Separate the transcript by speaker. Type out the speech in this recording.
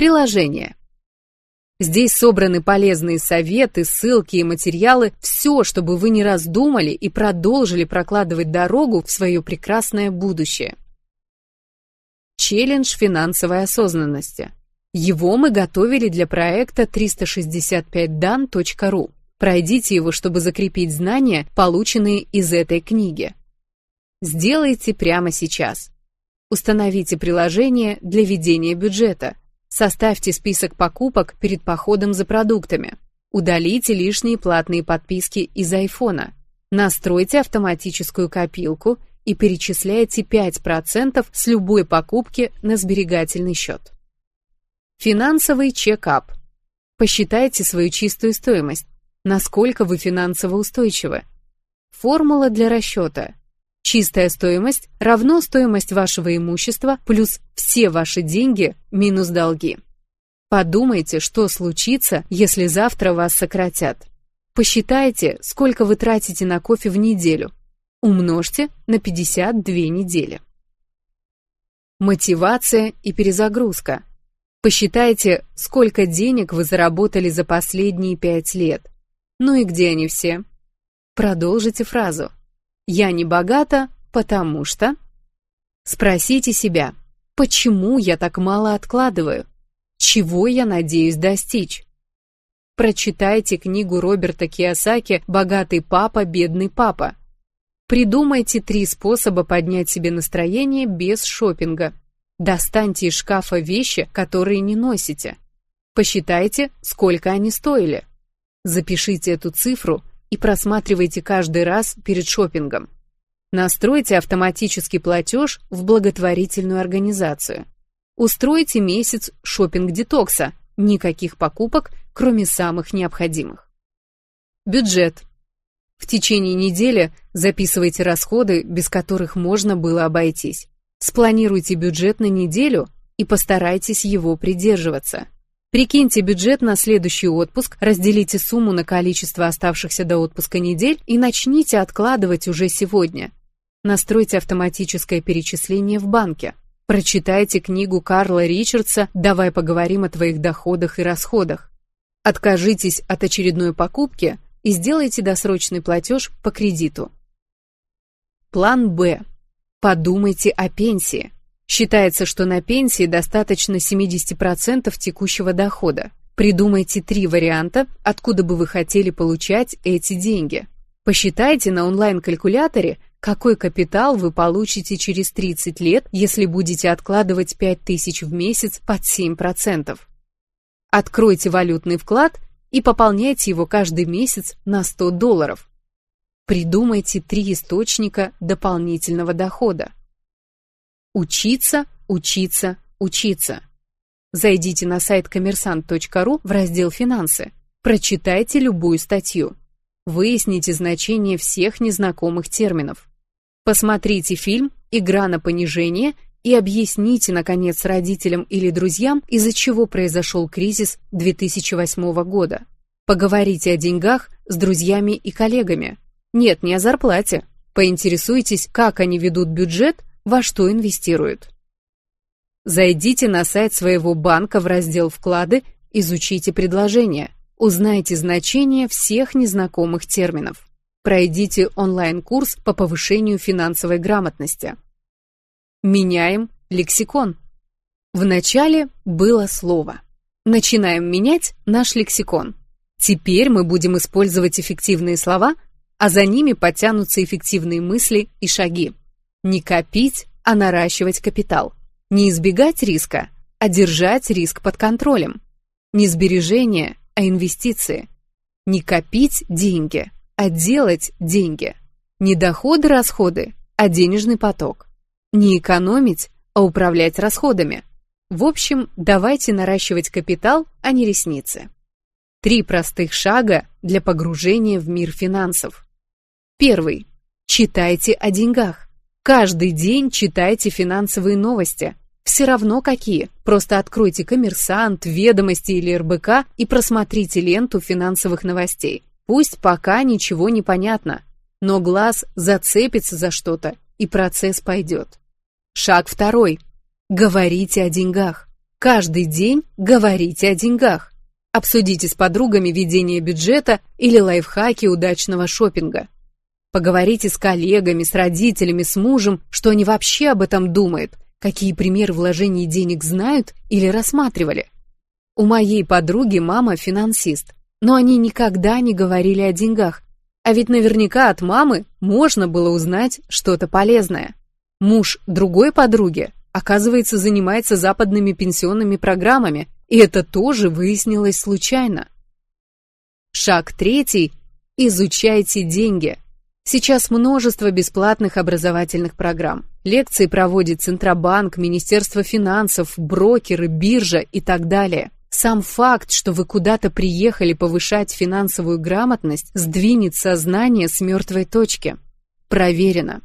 Speaker 1: Приложение. Здесь собраны полезные советы, ссылки и материалы, все, чтобы вы не раздумали и продолжили прокладывать дорогу в свое прекрасное будущее. Челлендж финансовой осознанности. Его мы готовили для проекта 365dan.ru. Пройдите его, чтобы закрепить знания, полученные из этой книги. Сделайте прямо сейчас. Установите приложение для ведения бюджета. Составьте список покупок перед походом за продуктами. Удалите лишние платные подписки из айфона. Настройте автоматическую копилку и перечисляйте 5% с любой покупки на сберегательный счет. Финансовый чекап. Посчитайте свою чистую стоимость. Насколько вы финансово устойчивы. Формула для расчета. Чистая стоимость равно стоимость вашего имущества плюс все ваши деньги минус долги. Подумайте, что случится, если завтра вас сократят. Посчитайте, сколько вы тратите на кофе в неделю. Умножьте на 52 недели. Мотивация и перезагрузка. Посчитайте, сколько денег вы заработали за последние 5 лет. Ну и где они все? Продолжите фразу. Я не богата, потому что... Спросите себя, почему я так мало откладываю? Чего я надеюсь достичь? Прочитайте книгу Роберта Киосаки «Богатый папа, бедный папа». Придумайте три способа поднять себе настроение без шопинга. Достаньте из шкафа вещи, которые не носите. Посчитайте, сколько они стоили. Запишите эту цифру и просматривайте каждый раз перед шопингом. Настройте автоматический платеж в благотворительную организацию. Устройте месяц шопинг-детокса, никаких покупок, кроме самых необходимых. Бюджет. В течение недели записывайте расходы, без которых можно было обойтись. Спланируйте бюджет на неделю и постарайтесь его придерживаться. Прикиньте бюджет на следующий отпуск, разделите сумму на количество оставшихся до отпуска недель и начните откладывать уже сегодня. Настройте автоматическое перечисление в банке. Прочитайте книгу Карла Ричардса «Давай поговорим о твоих доходах и расходах». Откажитесь от очередной покупки и сделайте досрочный платеж по кредиту. План «Б». Подумайте о пенсии. Считается, что на пенсии достаточно 70% текущего дохода. Придумайте три варианта, откуда бы вы хотели получать эти деньги. Посчитайте на онлайн-калькуляторе, какой капитал вы получите через 30 лет, если будете откладывать 5000 в месяц под 7%. Откройте валютный вклад и пополняйте его каждый месяц на 100 долларов. Придумайте три источника дополнительного дохода. Учиться, учиться, учиться. Зайдите на сайт коммерсант.ру в раздел «Финансы». Прочитайте любую статью. Выясните значение всех незнакомых терминов. Посмотрите фильм «Игра на понижение» и объясните, наконец, родителям или друзьям, из-за чего произошел кризис 2008 года. Поговорите о деньгах с друзьями и коллегами. Нет, не о зарплате. Поинтересуйтесь, как они ведут бюджет во что инвестируют. Зайдите на сайт своего банка в раздел «Вклады», изучите предложения, узнайте значение всех незнакомых терминов. Пройдите онлайн-курс по повышению финансовой грамотности. Меняем лексикон. В начале было слово. Начинаем менять наш лексикон. Теперь мы будем использовать эффективные слова, а за ними подтянутся эффективные мысли и шаги. Не копить, а наращивать капитал. Не избегать риска, а держать риск под контролем. Не сбережения, а инвестиции. Не копить деньги, а делать деньги. Не доходы-расходы, а денежный поток. Не экономить, а управлять расходами. В общем, давайте наращивать капитал, а не ресницы. Три простых шага для погружения в мир финансов. Первый. Читайте о деньгах. Каждый день читайте финансовые новости. Все равно какие. Просто откройте «Коммерсант», «Ведомости» или РБК и просмотрите ленту финансовых новостей. Пусть пока ничего не понятно, но глаз зацепится за что-то, и процесс пойдет. Шаг второй. Говорите о деньгах. Каждый день говорите о деньгах. Обсудите с подругами ведение бюджета или лайфхаки удачного шопинга. Поговорите с коллегами, с родителями, с мужем, что они вообще об этом думают, какие примеры вложений денег знают или рассматривали. У моей подруги мама финансист, но они никогда не говорили о деньгах, а ведь наверняка от мамы можно было узнать что-то полезное. Муж другой подруги, оказывается, занимается западными пенсионными программами, и это тоже выяснилось случайно. Шаг третий – изучайте деньги – Сейчас множество бесплатных образовательных программ. Лекции проводит Центробанк, Министерство финансов, брокеры, биржа и так далее. Сам факт, что вы куда-то приехали повышать финансовую грамотность, сдвинет сознание с мертвой точки. Проверено.